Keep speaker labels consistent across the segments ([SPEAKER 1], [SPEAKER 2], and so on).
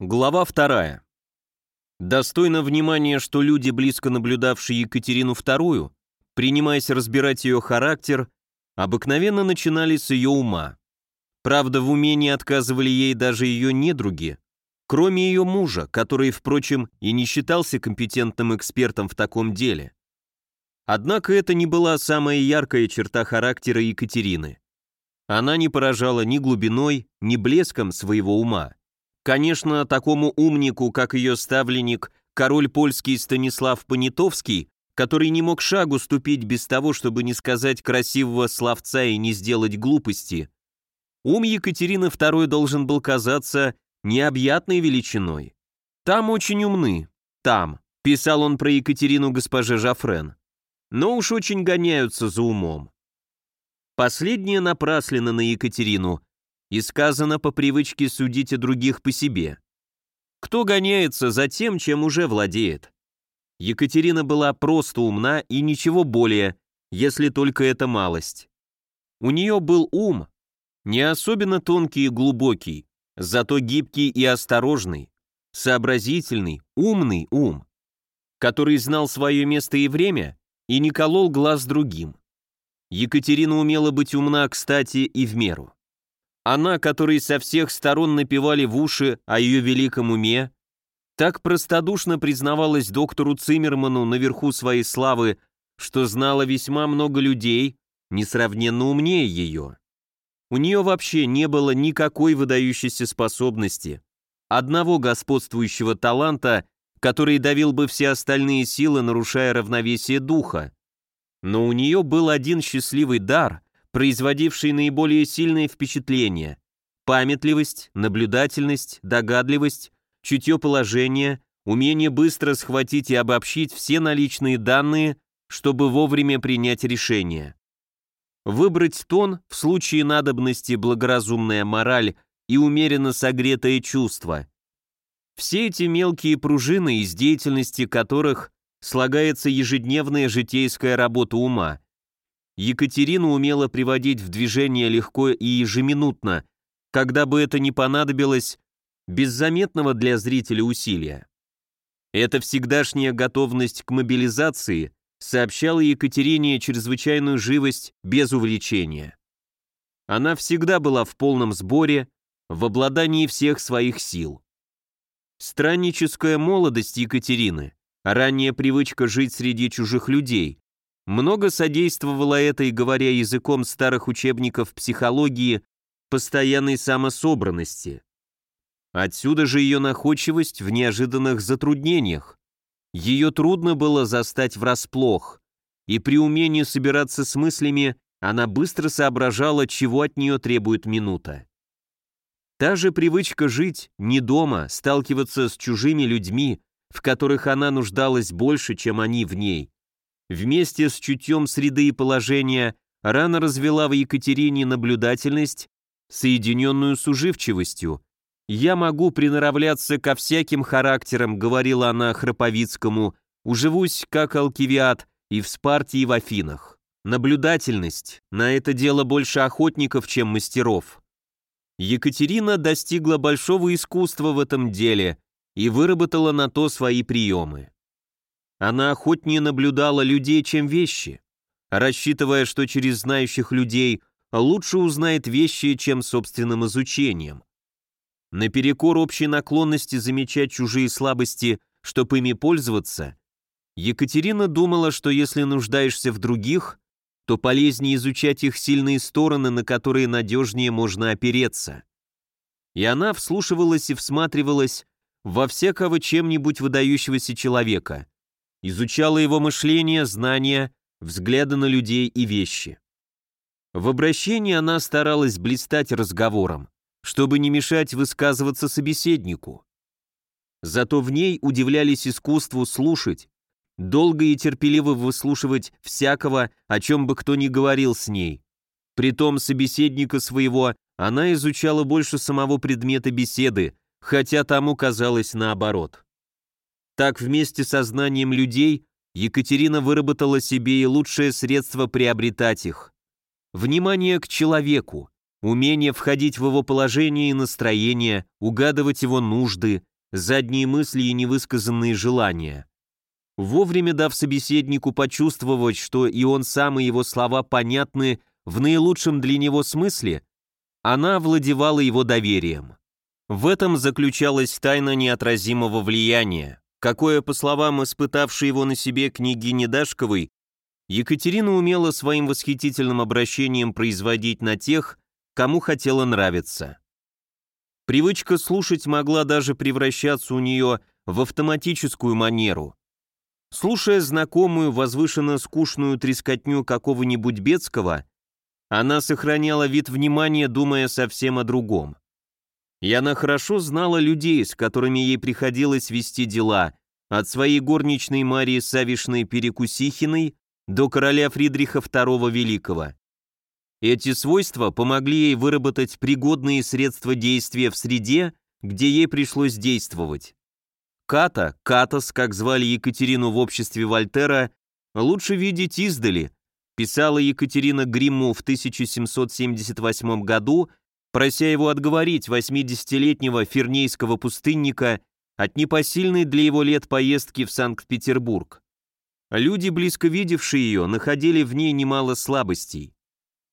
[SPEAKER 1] Глава вторая. Достойно внимания, что люди, близко наблюдавшие Екатерину II, принимаясь разбирать ее характер, обыкновенно начинали с ее ума. Правда, в умении отказывали ей даже ее недруги, кроме ее мужа, который, впрочем, и не считался компетентным экспертом в таком деле. Однако это не была самая яркая черта характера Екатерины. Она не поражала ни глубиной, ни блеском своего ума. Конечно, такому умнику, как ее ставленник, король польский Станислав Понятовский, который не мог шагу ступить без того, чтобы не сказать красивого словца и не сделать глупости, ум Екатерины II должен был казаться необъятной величиной. Там очень умны, там, писал он про Екатерину госпоже Жафрен, но уж очень гоняются за умом. Последнее напраслено на Екатерину, и сказано по привычке судить о других по себе. Кто гоняется за тем, чем уже владеет? Екатерина была просто умна и ничего более, если только это малость. У нее был ум, не особенно тонкий и глубокий, зато гибкий и осторожный, сообразительный, умный ум, который знал свое место и время и не колол глаз другим. Екатерина умела быть умна, кстати, и в меру. Она, которой со всех сторон напевали в уши о ее великом уме, так простодушно признавалась доктору Циммерману наверху своей славы, что знала весьма много людей, несравненно умнее ее. У нее вообще не было никакой выдающейся способности, одного господствующего таланта, который давил бы все остальные силы, нарушая равновесие духа. Но у нее был один счастливый дар, производившие наиболее сильные впечатления. Памятливость, наблюдательность, догадливость, чутье положения, умение быстро схватить и обобщить все наличные данные, чтобы вовремя принять решение. Выбрать тон в случае надобности благоразумная мораль и умеренно согретое чувство. Все эти мелкие пружины, из деятельности которых слагается ежедневная житейская работа ума – Екатерина умела приводить в движение легко и ежеминутно, когда бы это ни понадобилось, без заметного для зрителя усилия. Эта всегдашняя готовность к мобилизации сообщала Екатерине чрезвычайную живость без увлечения. Она всегда была в полном сборе, в обладании всех своих сил. Странническая молодость Екатерины, ранняя привычка жить среди чужих людей, много содействовало этой, говоря языком старых учебников психологии, постоянной самособранности. Отсюда же ее находчивость в неожиданных затруднениях. Ее трудно было застать врасплох, и при умении собираться с мыслями она быстро соображала, чего от нее требует минута. Та же привычка жить не дома, сталкиваться с чужими людьми, в которых она нуждалась больше, чем они в ней, вместе с чутьем среды и положения рано развела в Екатерине наблюдательность, соединенную с уживчивостью. «Я могу приноравляться ко всяким характерам», — говорила она Храповицкому, «уживусь, как Алкивиад, и в Спарте, и в Афинах. Наблюдательность, на это дело больше охотников, чем мастеров». Екатерина достигла большого искусства в этом деле и выработала на то свои приемы. Она охотнее наблюдала людей, чем вещи, рассчитывая, что через знающих людей лучше узнает вещи, чем собственным изучением. Наперекор общей наклонности замечать чужие слабости, чтобы ими пользоваться, Екатерина думала, что если нуждаешься в других, то полезнее изучать их сильные стороны, на которые надежнее можно опереться. И она вслушивалась и всматривалась во всякого чем-нибудь выдающегося человека, изучала его мышление, знания, взгляды на людей и вещи. В обращении она старалась блистать разговором, чтобы не мешать высказываться собеседнику. Зато в ней удивлялись искусству слушать, долго и терпеливо выслушивать всякого, о чем бы кто ни говорил с ней. Притом собеседника своего она изучала больше самого предмета беседы, хотя тому казалось наоборот. Так вместе со знанием людей Екатерина выработала себе и лучшее средство приобретать их. Внимание к человеку, умение входить в его положение и настроение, угадывать его нужды, задние мысли и невысказанные желания. Вовремя дав собеседнику почувствовать, что и он сам, и его слова понятны в наилучшем для него смысле, она овладевала его доверием. В этом заключалась тайна неотразимого влияния, какое, по словам испытавшей его на себе княгини Дашковой, Екатерина умела своим восхитительным обращением производить на тех, кому хотела нравиться. Привычка слушать могла даже превращаться у нее в автоматическую манеру. Слушая знакомую, возвышенно скучную трескотню какого-нибудь Бецкого, она сохраняла вид внимания, думая совсем о другом. И она хорошо знала людей, с которыми ей приходилось вести дела, от своей горничной Марии Савишной Перекусихиной до короля Фридриха II Великого. Эти свойства помогли ей выработать пригодные средства действия в среде, где ей пришлось действовать. Ката, Катас, как звали Екатерину в обществе Вольтера, лучше видеть издали, писала Екатерина Гримму в 1778 году, прося его отговорить 80-летнего фернейского пустынника от непосильной для его лет поездки в Санкт-Петербург. Люди, близко видевшие ее, находили в ней немало слабостей.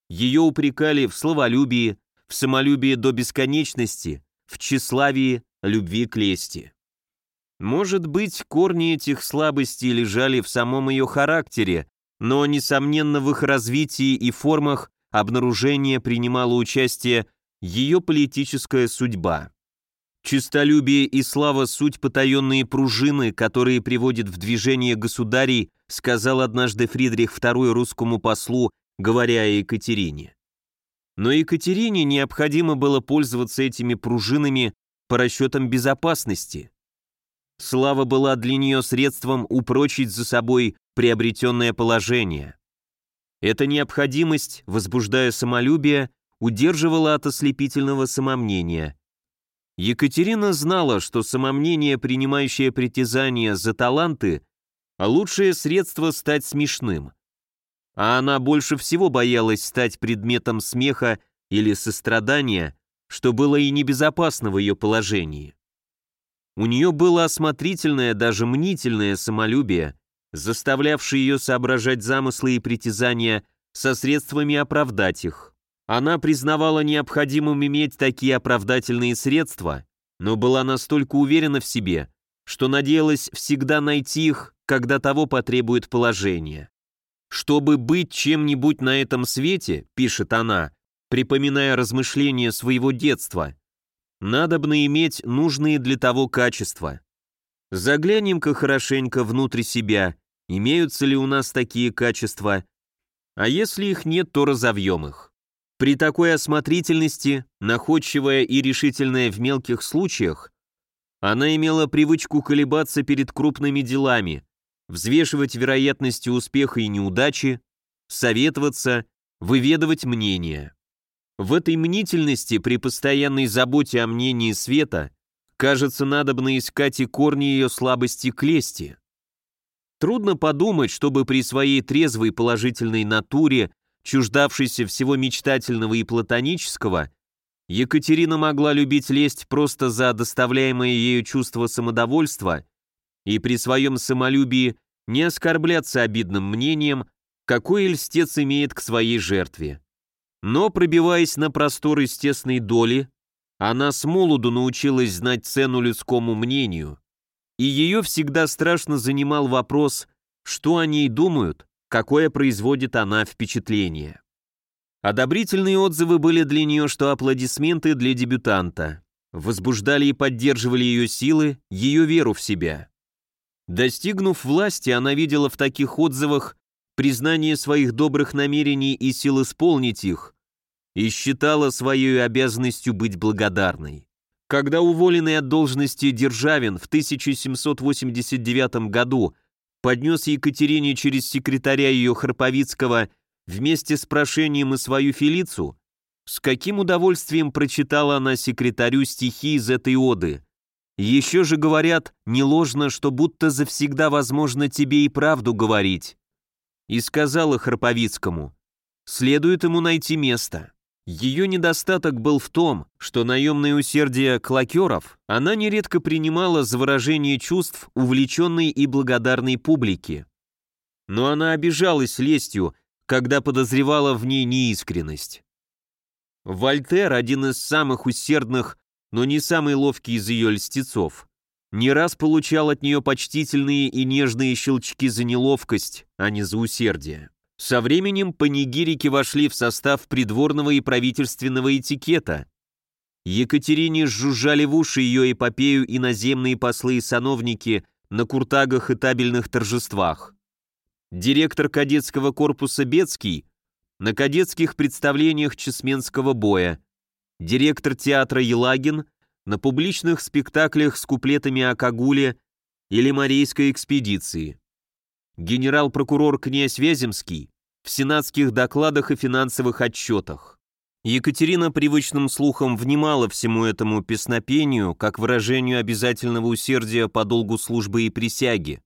[SPEAKER 1] Ее упрекали в словолюбии, в самолюбии до бесконечности, в тщеславии, любви к лести. Может быть, корни этих слабостей лежали в самом ее характере, но, несомненно, в их развитии и формах обнаружения принимала участие ее политическая судьба. Чистолюбие и слава – суть потаенные пружины, которые приводят в движение государей, сказал однажды Фридрих II русскому послу, говоря о Екатерине. Но Екатерине необходимо было пользоваться этими пружинами по расчетам безопасности. Слава была для нее средством упрочить за собой приобретенное положение. Эта необходимость, возбуждая самолюбие, удерживала от ослепительного самомнения – Екатерина знала, что самомнение, принимающее притязания за таланты, а лучшее средство стать смешным. А она больше всего боялась стать предметом смеха или сострадания, что было и небезопасно в ее положении. У нее было осмотрительное, даже мнительное самолюбие, заставлявшее ее соображать замыслы и притязания со средствами оправдать их. Она признавала необходимым иметь такие оправдательные средства, но была настолько уверена в себе, что надеялась всегда найти их, когда того потребует положение. «Чтобы быть чем-нибудь на этом свете», — пишет она, припоминая размышления своего детства, «надобно иметь нужные для того качества. Заглянем-ка хорошенько внутрь себя, имеются ли у нас такие качества, а если их нет, то разовьем их. При такой осмотрительности, находчивая и решительная в мелких случаях, она имела привычку колебаться перед крупными делами, взвешивать вероятности успеха и неудачи, советоваться, выведывать мнения. В этой мнительности при постоянной заботе о мнении света кажется надобно искать и корни ее слабости к лести. Трудно подумать, чтобы при своей трезвой положительной натуре чуждавшейся всего мечтательного и платонического, Екатерина могла любить лесть просто за доставляемое ею чувство самодовольства и при своем самолюбии не оскорбляться обидным мнением, какой льстец имеет к своей жертве. Но, пробиваясь на простор естественной доли, она с молоду научилась знать цену людскому мнению, и ее всегда страшно занимал вопрос, что о ней думают, какое производит она впечатление. Одобрительные отзывы были для нее, что аплодисменты для дебютанта. Возбуждали и поддерживали ее силы, ее веру в себя. Достигнув власти, она видела в таких отзывах признание своих добрых намерений и сил исполнить их, и считала своей обязанностью быть благодарной. Когда уволенный от должности Державин в 1789 году поднес Екатерине через секретаря ее Харповицкого вместе с прошением и свою Фелицу, с каким удовольствием прочитала она секретарю стихи из этой оды. Еще же говорят, не ложно, что будто завсегда возможно тебе и правду говорить. И сказала Харповицкому, следует ему найти место. Ее недостаток был в том, что наемное усердие клокеров она нередко принимала за выражение чувств увлеченной и благодарной публики. Но она обижалась лестью, когда подозревала в ней неискренность. Вольтер, один из самых усердных, но не самый ловкий из ее льстецов, не раз получал от нее почтительные и нежные щелчки за неловкость, а не за усердие. Со временем панигирики вошли в состав придворного и правительственного этикета. Екатерине жужжали в уши ее эпопею иноземные послы и сановники на куртагах и табельных торжествах. Директор кадетского корпуса Бецкий на кадетских представлениях Чесменского боя, директор театра Елагин на публичных спектаклях с куплетами о Кагуле или Марийской экспедиции генерал-прокурор князь Вяземский в сенатских докладах и финансовых отчетах. Екатерина привычным слухом внимала всему этому песнопению как выражению обязательного усердия по долгу службы и присяги.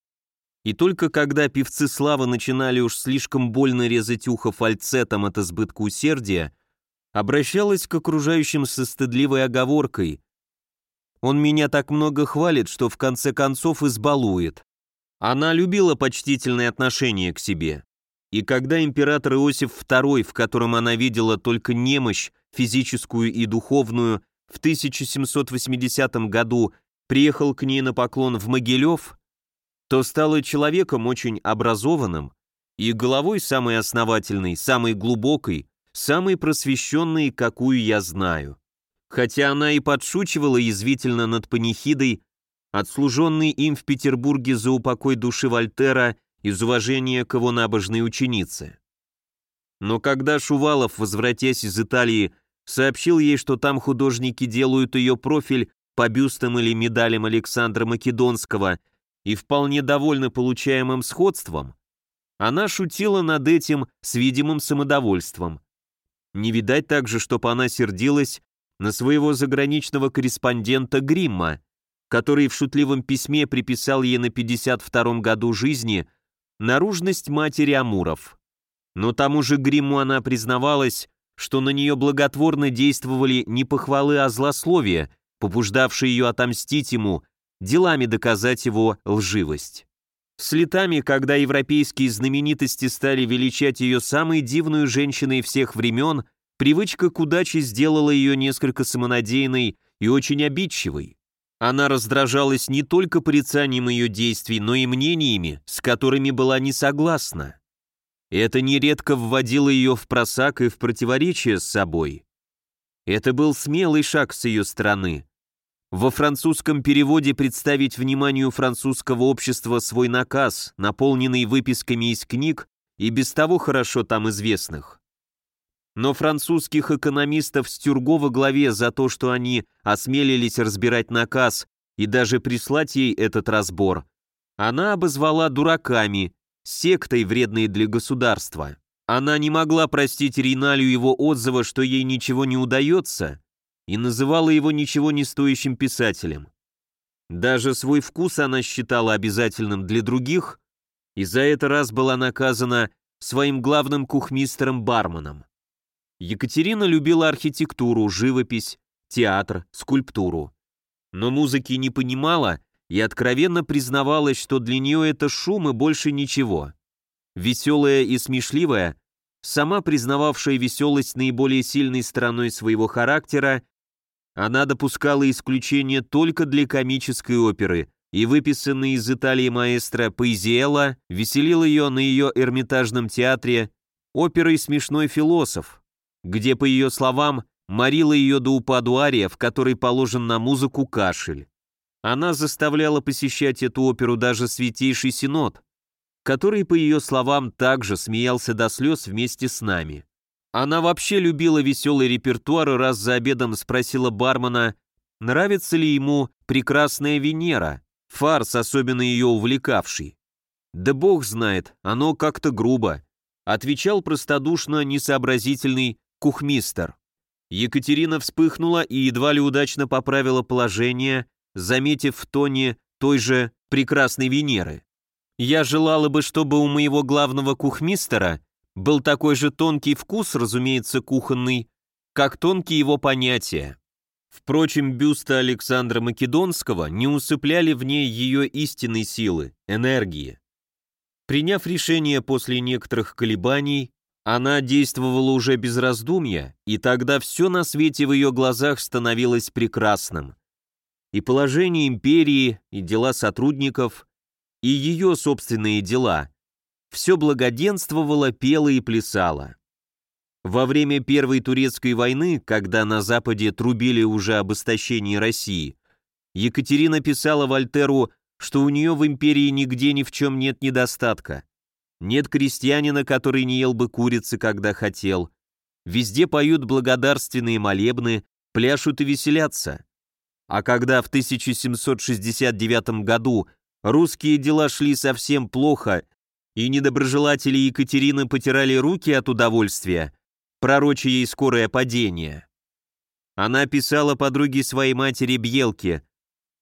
[SPEAKER 1] И только когда певцы славы начинали уж слишком больно резать ухо фальцетом от избытка усердия, обращалась к окружающим со стыдливой оговоркой. «Он меня так много хвалит, что в конце концов избалует». Она любила почтительное отношение к себе. И когда император Иосиф II, в котором она видела только немощь, физическую и духовную, в 1780 году приехал к ней на поклон в Могилев, то стала человеком очень образованным и головой самой основательной, самой глубокой, самой просвещенной, какую я знаю. Хотя она и подшучивала язвительно над панихидой, отслуженный им в Петербурге за упокой души Вольтера из уважения к его набожной ученице. Но когда Шувалов, возвратясь из Италии, сообщил ей, что там художники делают ее профиль по бюстам или медалям Александра Македонского и вполне довольны получаемым сходством, она шутила над этим с видимым самодовольством. Не видать также, чтобы она сердилась на своего заграничного корреспондента Гримма, который в шутливом письме приписал ей на 52-м году жизни наружность матери Амуров. Но тому же Гримму она признавалась, что на нее благотворно действовали не похвалы, а злословия, побуждавшие ее отомстить ему, делами доказать его лживость. С летами, когда европейские знаменитости стали величать ее самой дивной женщиной всех времен, привычка к удаче сделала ее несколько самонадеянной и очень обидчивой. Она раздражалась не только порицанием ее действий, но и мнениями, с которыми была не согласна. Это нередко вводило ее в просак и в противоречие с собой. Это был смелый шаг с ее стороны. Во французском переводе представить вниманию французского общества свой наказ, наполненный выписками из книг и без того хорошо там известных но французских экономистов с Тюрго во главе за то, что они осмелились разбирать наказ и даже прислать ей этот разбор, она обозвала дураками, сектой, вредной для государства. Она не могла простить Риналю его отзыва, что ей ничего не удается, и называла его ничего не стоящим писателем. Даже свой вкус она считала обязательным для других, и за это раз была наказана своим главным кухмистером-барменом. Екатерина любила архитектуру, живопись, театр, скульптуру. Но музыки не понимала и откровенно признавалась, что для нее это шум и больше ничего. Веселая и смешливая, сама признававшая веселость наиболее сильной стороной своего характера, она допускала исключение только для комической оперы, и выписанный из Италии маэстро Паизиэлла веселил ее на ее Эрмитажном театре оперой «Смешной философ», где, по ее словам, морила ее до упаду ария, в которой положен на музыку кашель. Она заставляла посещать эту оперу даже Святейший Синод, который, по ее словам, также смеялся до слез вместе с нами. Она вообще любила веселый репертуар и раз за обедом спросила бармена, нравится ли ему «Прекрасная Венера», фарс, особенно ее увлекавший. «Да бог знает, оно как-то грубо», отвечал простодушно несообразительный кухмистер. Екатерина вспыхнула и едва ли удачно поправила положение, заметив в тоне той же прекрасной Венеры. Я желала бы, чтобы у моего главного кухмистера был такой же тонкий вкус, разумеется, кухонный, как тонкие его понятия. Впрочем, бюста Александра Македонского не усыпляли в ней ее истинной силы, энергии. Приняв решение после некоторых колебаний, она действовала уже без раздумья, и тогда все на свете в ее глазах становилось прекрасным. И положение империи, и дела сотрудников, и ее собственные дела. Все благоденствовало, пело и плясало. Во время Первой Турецкой войны, когда на Западе трубили уже об истощении России, Екатерина писала Вольтеру, что у нее в империи нигде ни в чем нет недостатка. Нет крестьянина, который не ел бы курицы, когда хотел. Везде поют благодарственные молебны, пляшут и веселятся. А когда в 1769 году русские дела шли совсем плохо, и недоброжелатели Екатерины потирали руки от удовольствия, пророча ей скорое падение. Она писала подруге своей матери Бьелке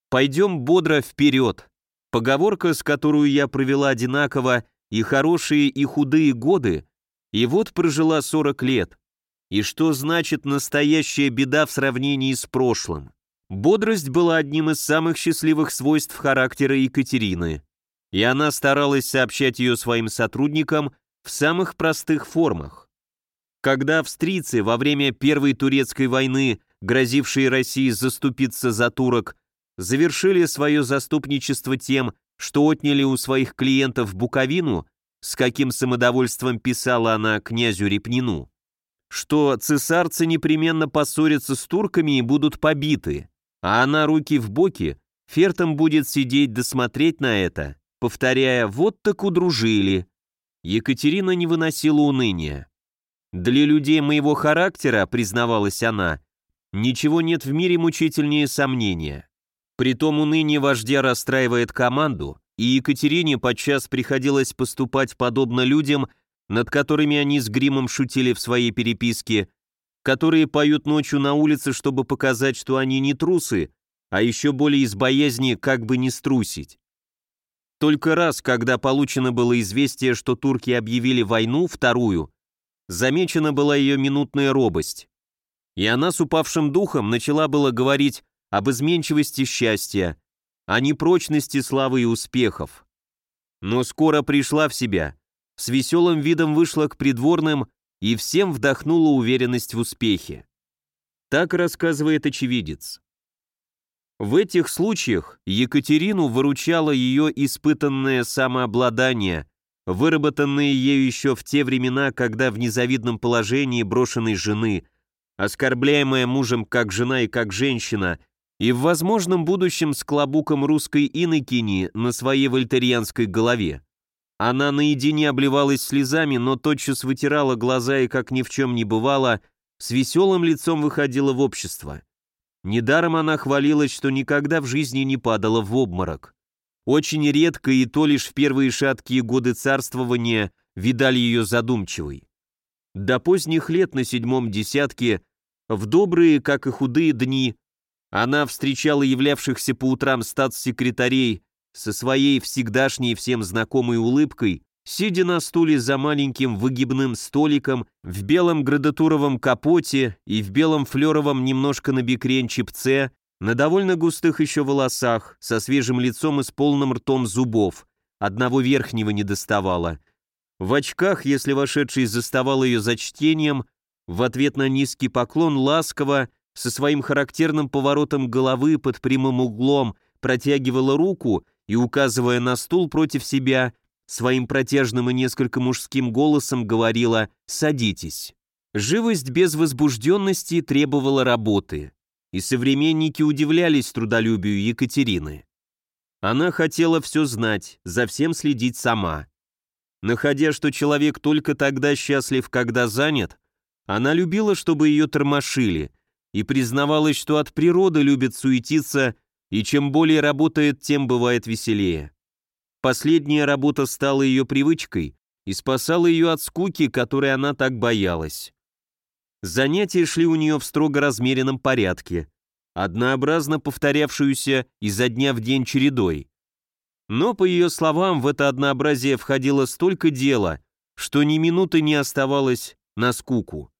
[SPEAKER 1] «Пойдем бодро вперед». Поговорка, с которую я провела одинаково и хорошие, и худые годы, и вот прожила 40 лет. И что значит настоящая беда в сравнении с прошлым? Бодрость была одним из самых счастливых свойств характера Екатерины, и она старалась сообщать ее своим сотрудникам в самых простых формах. Когда австрийцы во время Первой турецкой войны, грозившие России заступиться за турок, завершили свое заступничество тем, что отняли у своих клиентов Буковину, с каким самодовольством писала она князю Репнину, что цесарцы непременно поссорятся с турками и будут побиты, а она руки в боки, фертом будет сидеть досмотреть на это, повторяя «вот так удружили». Екатерина не выносила уныния. «Для людей моего характера, — признавалась она, — ничего нет в мире мучительнее сомнения. Притом уныние вождя расстраивает команду, и Екатерине подчас приходилось поступать подобно людям, над которыми они с гримом шутили в своей переписке, которые поют ночью на улице, чтобы показать, что они не трусы, а еще более из боязни как бы не струсить. Только раз, когда получено было известие, что турки объявили войну, вторую, замечена была ее минутная робость. И она с упавшим духом начала было говорить об изменчивости счастья, о непрочности славы и успехов. Но скоро пришла в себя, с веселым видом вышла к придворным и всем вдохнула уверенность в успехе. Так рассказывает очевидец. В этих случаях Екатерину выручало ее испытанное самообладание, выработанные ею еще в те времена, когда в незавидном положении брошенной жены, оскорбляемая мужем как жена и как женщина, и в возможном будущем с клобуком русской инокини на своей вольтерианской голове. Она наедине обливалась слезами, но тотчас вытирала глаза и, как ни в чем не бывало, с веселым лицом выходила в общество. Недаром она хвалилась, что никогда в жизни не падала в обморок. Очень редко и то лишь в первые шаткие годы царствования видали ее задумчивой. До поздних лет на седьмом десятке, в добрые, как и худые дни, она встречала являвшихся по утрам статс-секретарей со своей всегдашней всем знакомой улыбкой, сидя на стуле за маленьким выгибным столиком в белом градатуровом капоте и в белом флеровом немножко набекрень чипце, на довольно густых еще волосах, со свежим лицом и с полным ртом зубов, одного верхнего не доставало. В очках, если вошедший заставал ее за чтением, в ответ на низкий поклон ласково, со своим характерным поворотом головы под прямым углом, протягивала руку и, указывая на стул против себя, своим протяжным и несколько мужским голосом говорила «садитесь». Живость без возбужденности требовала работы и современники удивлялись трудолюбию Екатерины. Она хотела все знать, за всем следить сама. Находя, что человек только тогда счастлив, когда занят, она любила, чтобы ее тормошили, и признавалась, что от природы любит суетиться, и чем более работает, тем бывает веселее. Последняя работа стала ее привычкой и спасала ее от скуки, которой она так боялась. Занятия шли у нее в строго размеренном порядке, однообразно повторявшуюся изо дня в день чередой. Но, по ее словам, в это однообразие входило столько дела, что ни минуты не оставалось на скуку.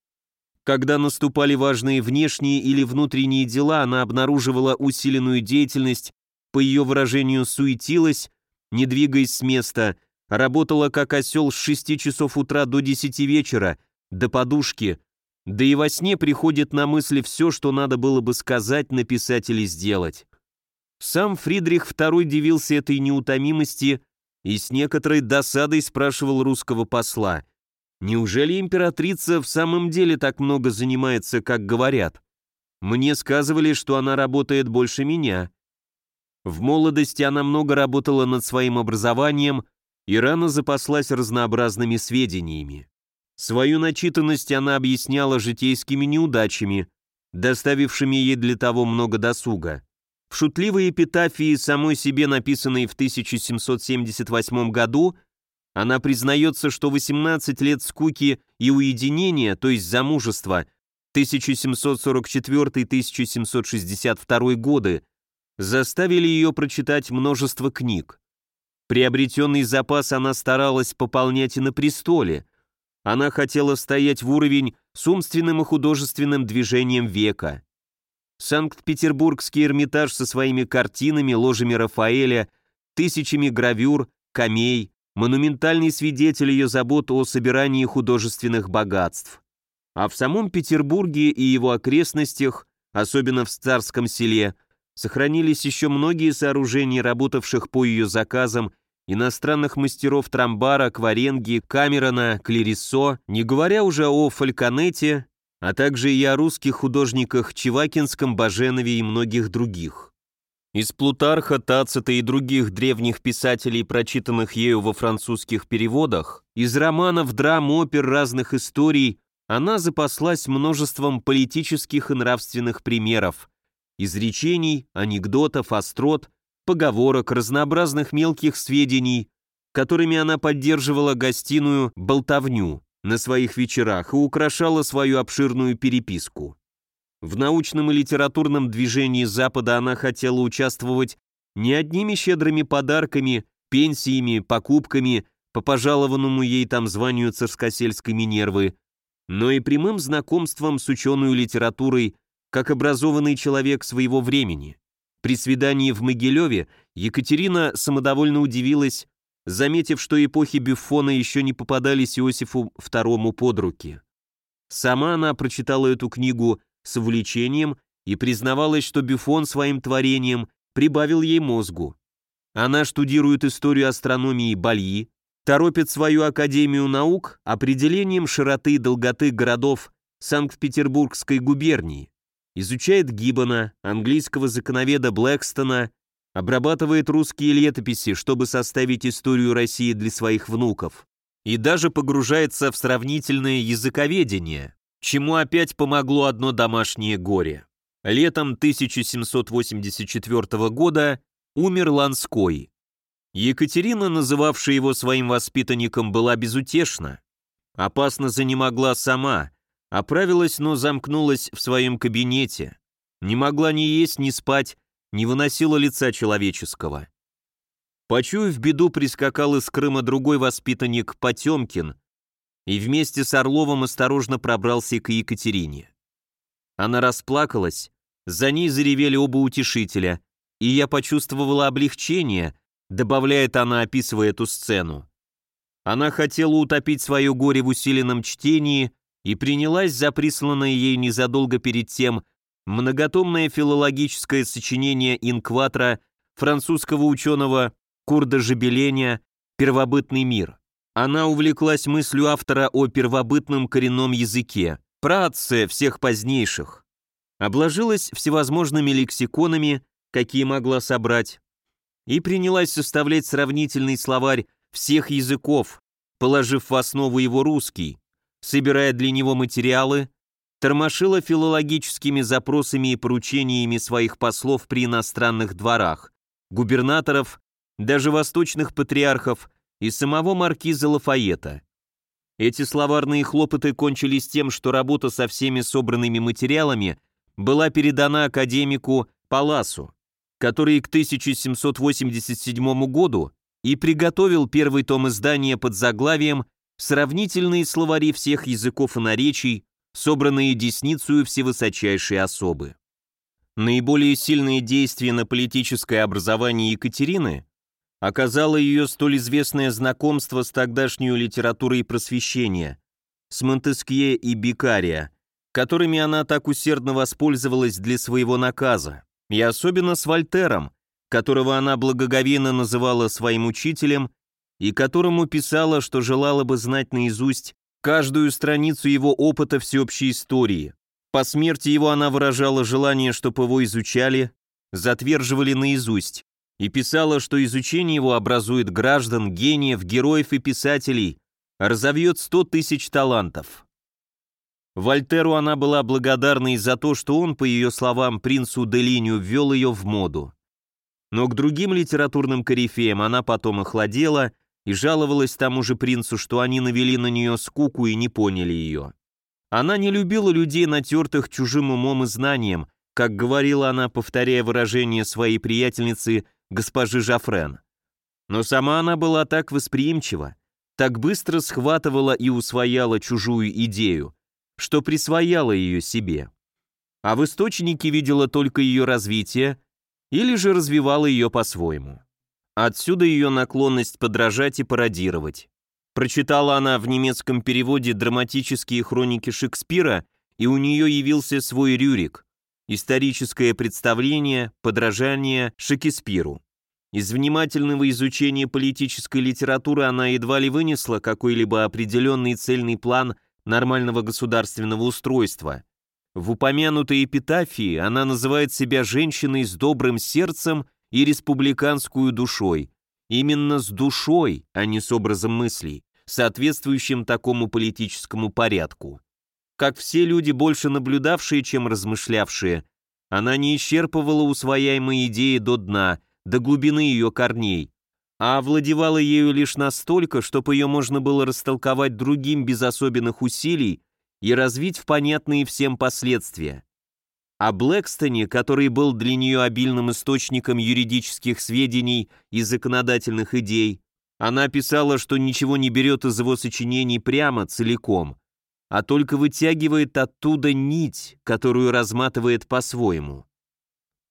[SPEAKER 1] Когда наступали важные внешние или внутренние дела, она обнаруживала усиленную деятельность, по ее выражению суетилась, не двигаясь с места, работала как осел с 6 часов утра до 10 вечера, до подушки, да и во сне приходит на мысли все, что надо было бы сказать, написать или сделать. Сам Фридрих II дивился этой неутомимости и с некоторой досадой спрашивал русского посла – Неужели императрица в самом деле так много занимается, как говорят? Мне сказывали, что она работает больше меня. В молодости она много работала над своим образованием и рано запаслась разнообразными сведениями. Свою начитанность она объясняла житейскими неудачами, доставившими ей для того много досуга. В шутливой эпитафии, самой себе написанной в 1778 году, она признается, что 18 лет скуки и уединения, то есть замужества, 1744-1762 годы, заставили ее прочитать множество книг. Приобретенный запас она старалась пополнять и на престоле. Она хотела стоять в уровень с умственным и художественным движением века. Санкт-Петербургский Эрмитаж со своими картинами, ложами Рафаэля, тысячами гравюр, камей, монументальный свидетель ее забот о собирании художественных богатств. А в самом Петербурге и его окрестностях, особенно в Царском селе, сохранились еще многие сооружения, работавших по ее заказам, иностранных мастеров Трамбара, Кваренги, Камерона, Клерисо, не говоря уже о Фальконете, а также и о русских художниках Чевакинском, Баженове и многих других. Из Плутарха, Тацита и других древних писателей, прочитанных ею во французских переводах, из романов, драм, опер, разных историй, она запаслась множеством политических и нравственных примеров, изречений, анекдотов, острот, поговорок, разнообразных мелких сведений, которыми она поддерживала гостиную болтовню на своих вечерах и украшала свою обширную переписку. В научном и литературном движении Запада она хотела участвовать не одними щедрыми подарками, пенсиями, покупками по пожалованному ей там званию царскосельской Минервы, но и прямым знакомством с ученой литературой как образованный человек своего времени. При свидании в Могилеве Екатерина самодовольно удивилась, заметив, что эпохи Бюффона еще не попадались Иосифу II под руки. Сама она прочитала эту книгу с увлечением и признавалась, что Бюфон своим творением прибавил ей мозгу. Она штудирует историю астрономии Бальи, торопит свою Академию наук определением широты и долготы городов Санкт-Петербургской губернии, изучает Гиббона, английского законоведа Блэкстона, обрабатывает русские летописи, чтобы составить историю России для своих внуков, и даже погружается в сравнительное языковедение, чему опять помогло одно домашнее горе. Летом 1784 года умер Ланской. Екатерина, называвшая его своим воспитанником, была безутешна. Опасно занемогла сама, оправилась, но замкнулась в своем кабинете. Не могла ни есть, ни спать, не выносила лица человеческого. Почуяв беду, прискакал из Крыма другой воспитанник Потемкин, и вместе с Орловым осторожно пробрался к Екатерине. Она расплакалась, за ней заревели оба утешителя, и я почувствовала облегчение, добавляет она, описывая эту сцену. Она хотела утопить свое горе в усиленном чтении и принялась за присланное ей незадолго перед тем многотомное филологическое сочинение инкватра французского ученого Курда Жебеленя «Первобытный мир». Она увлеклась мыслью автора о первобытном коренном языке, праотце всех позднейших. Обложилась всевозможными лексиконами, какие могла собрать, и принялась составлять сравнительный словарь всех языков, положив в основу его русский, собирая для него материалы, тормошила филологическими запросами и поручениями своих послов при иностранных дворах, губернаторов, даже восточных патриархов и самого маркиза Лафайета. Эти словарные хлопоты кончились тем, что работа со всеми собранными материалами была передана академику Паласу, который к 1787 году и приготовил первый том издания под заглавием «Сравнительные словари всех языков и наречий», собранные десницею всевысочайшей особы. Наиболее сильные действия на политическое образование Екатерины оказало ее столь известное знакомство с тогдашней литературой просвещения, с Монтескье и Бикария, которыми она так усердно воспользовалась для своего наказа, и особенно с Вольтером, которого она благоговейно называла своим учителем и которому писала, что желала бы знать наизусть каждую страницу его опыта всеобщей истории, по смерти его она выражала желание, чтобы его изучали, затверживали наизусть, и писала, что изучение его образует граждан, гениев, героев и писателей, разовьет сто тысяч талантов. Вольтеру она была благодарна и за то, что он, по ее словам, принцу Делиню ввел ее в моду. Но к другим литературным корифеям она потом охладела и жаловалась тому же принцу, что они навели на нее скуку и не поняли ее. Она не любила людей, натертых чужим умом и знанием, как говорила она, повторяя выражение своей приятельницы госпожи Жафрен. Но сама она была так восприимчива, так быстро схватывала и усвояла чужую идею, что присвояла ее себе. А в источнике видела только ее развитие или же развивала ее по-своему. Отсюда ее наклонность подражать и пародировать. Прочитала она в немецком переводе драматические хроники Шекспира, и у нее явился свой Рюрик, историческое представление, подражание Шекспиру. Из внимательного изучения политической литературы она едва ли вынесла какой-либо определенный цельный план нормального государственного устройства. В упомянутой эпитафии она называет себя женщиной с добрым сердцем и республиканскую душой, Именно с душой, а не с образом мыслей, соответствующим такому политическому порядку. Как все люди, больше наблюдавшие, чем размышлявшие, она не исчерпывала усвояемые идеи до дна, до глубины ее корней, а овладевала ею лишь настолько, чтобы ее можно было растолковать другим без особенных усилий и развить в понятные всем последствия. О Блэкстоне, который был для нее обильным источником юридических сведений и законодательных идей, она писала, что ничего не берет из его сочинений прямо, целиком, а только вытягивает оттуда нить, которую разматывает по-своему.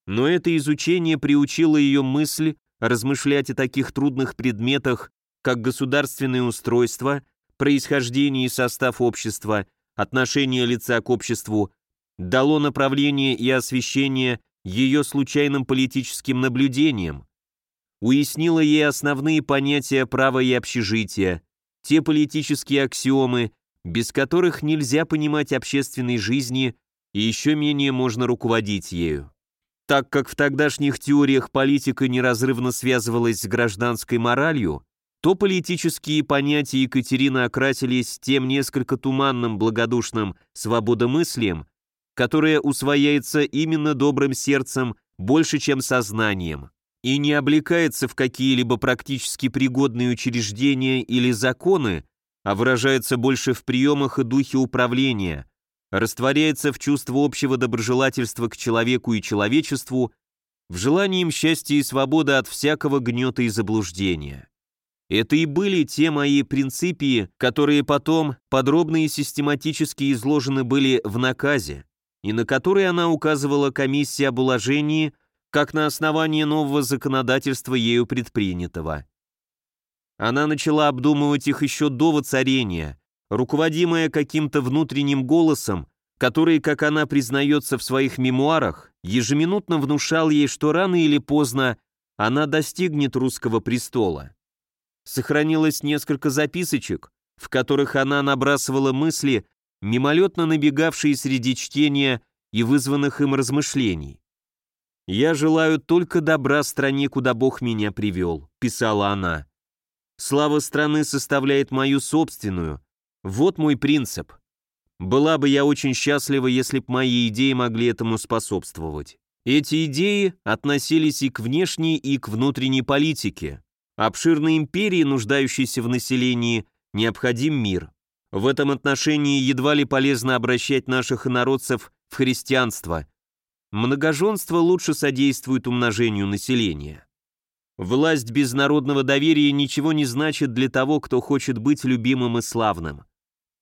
[SPEAKER 1] Но это изучение приучило ее мысль размышлять о таких трудных предметах, как государственное устройство, происхождение и состав общества, отношение лица к обществу, дало направление и освещение ее случайным политическим наблюдениям, уяснило ей основные понятия права и общежития, те политические аксиомы, без которых нельзя понимать общественной жизни и еще менее можно руководить ею. Так как в тогдашних теориях политика неразрывно связывалась с гражданской моралью, то политические понятия Екатерины окрасились тем несколько туманным благодушным свободомыслием, которое усвояется именно добрым сердцем больше, чем сознанием, и не облекается в какие-либо практически пригодные учреждения или законы, а выражается больше в приемах и духе управления, растворяется в чувство общего доброжелательства к человеку и человечеству, в желании им счастья и свободы от всякого гнета и заблуждения. Это и были те мои принципии, которые потом подробно и систематически изложены были в наказе, и на который она указывала комиссия об уложении как на основании нового законодательства ею предпринятого. Она начала обдумывать их еще до воцарения, руководимая каким-то внутренним голосом, который, как она признается в своих мемуарах, ежеминутно внушал ей, что рано или поздно она достигнет русского престола. Сохранилось несколько записочек, в которых она набрасывала мысли, мимолетно набегавшие среди чтения и вызванных им размышлений. «Я желаю только добра стране, куда Бог меня привел», — писала она. «Слава страны составляет мою собственную. Вот мой принцип. Была бы я очень счастлива, если б мои идеи могли этому способствовать. Эти идеи относились и к внешней, и к внутренней политике. Обширной империи, нуждающейся в населении, необходим мир. В этом отношении едва ли полезно обращать наших инородцев в христианство. Многоженство лучше содействует умножению населения. Власть без народного доверия ничего не значит для того, кто хочет быть любимым и славным.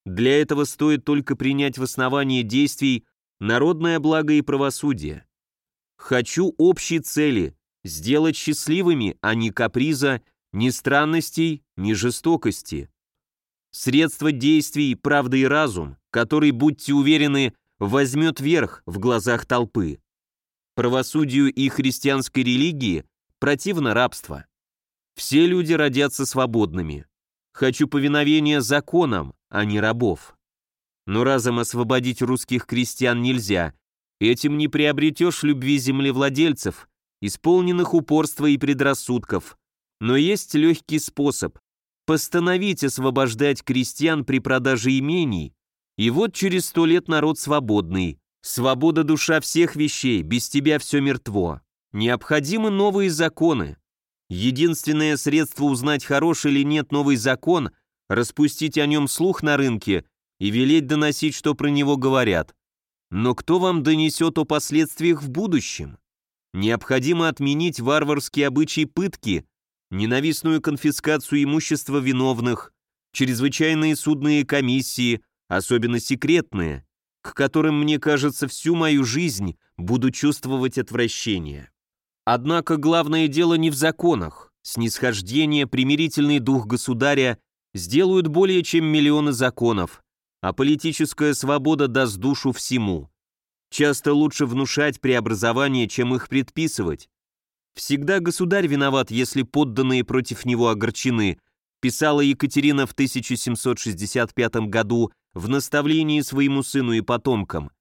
[SPEAKER 1] Для этого стоит только принять в основании действий народное благо и правосудие. Хочу общей цели – сделать счастливыми, а не каприза, ни странностей, ни жестокости. Средство действий – правда и разум, который, будьте уверены, возьмет верх в глазах толпы. Правосудию и христианской религии противно рабство. Все люди родятся свободными. Хочу повиновения законам, а не рабов. Но разом освободить русских крестьян нельзя. Этим не приобретешь любви землевладельцев, исполненных упорства и предрассудков. Но есть легкий способ – постановить освобождать крестьян при продаже имений, и вот через сто лет народ свободный. Свобода душа всех вещей, без тебя все мертво. Необходимы новые законы. Единственное средство узнать, хорош или нет новый закон – распустить о нем слух на рынке и велеть доносить, что про него говорят. Но кто вам донесет о последствиях в будущем? Необходимо отменить варварские обычаи пытки, ненавистную конфискацию имущества виновных, чрезвычайные судные комиссии, особенно секретные, к которым, мне кажется, всю мою жизнь буду чувствовать отвращение. Однако главное дело не в законах. Снисхождение, примирительный дух государя сделают более чем миллионы законов, а политическая свобода даст душу всему. Часто лучше внушать преобразования, чем их предписывать. Всегда государь виноват, если подданные против него огорчены, писала Екатерина в 1765 году в наставлении своему сыну и потомкам.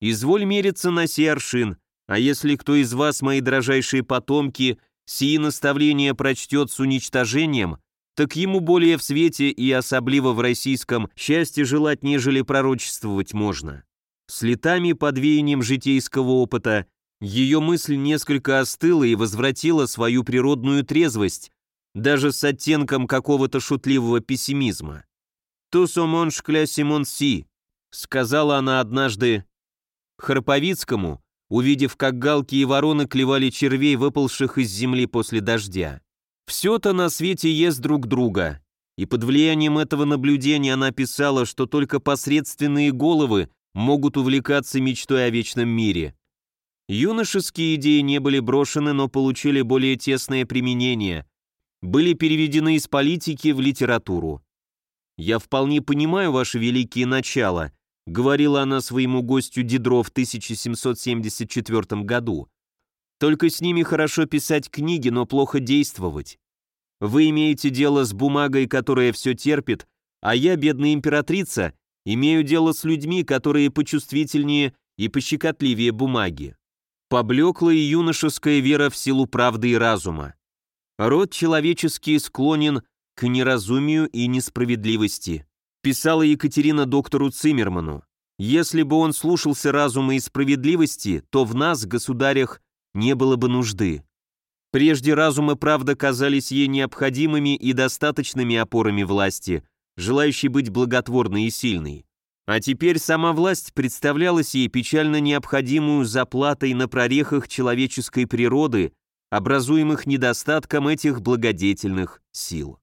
[SPEAKER 1] «Изволь мериться на сей аршин, а если кто из вас, мои дрожайшие потомки, сии наставления прочтет с уничтожением, так ему более в свете и особливо в российском счастье желать, нежели пророчествовать можно. С летами под веянием житейского опыта ее мысль несколько остыла и возвратила свою природную трезвость, даже с оттенком какого-то шутливого пессимизма. «Ту сомонш кля Симон Си», — сказала она однажды Харповицкому, увидев, как галки и вороны клевали червей, выпалших из земли после дождя. Все-то на свете ест друг друга, и под влиянием этого наблюдения она писала, что только посредственные головы могут увлекаться мечтой о вечном мире. Юношеские идеи не были брошены, но получили более тесное применение, были переведены из политики в литературу. «Я вполне понимаю ваши великие начала», говорила она своему гостю Дидро в 1774 году. Только с ними хорошо писать книги, но плохо действовать. Вы имеете дело с бумагой, которая все терпит, а я, бедная императрица, имею дело с людьми, которые почувствительнее и пощекотливее бумаги. Поблекла и юношеская вера в силу правды и разума. Род человеческий склонен к неразумию и несправедливости, писала Екатерина доктору Циммерману. Если бы он слушался разума и справедливости, то в нас, государях, не было бы нужды. Прежде разум и правда казались ей необходимыми и достаточными опорами власти, желающей быть благотворной и сильной. А теперь сама власть представлялась ей печально необходимую заплатой на прорехах человеческой природы, образуемых недостатком этих благодетельных сил.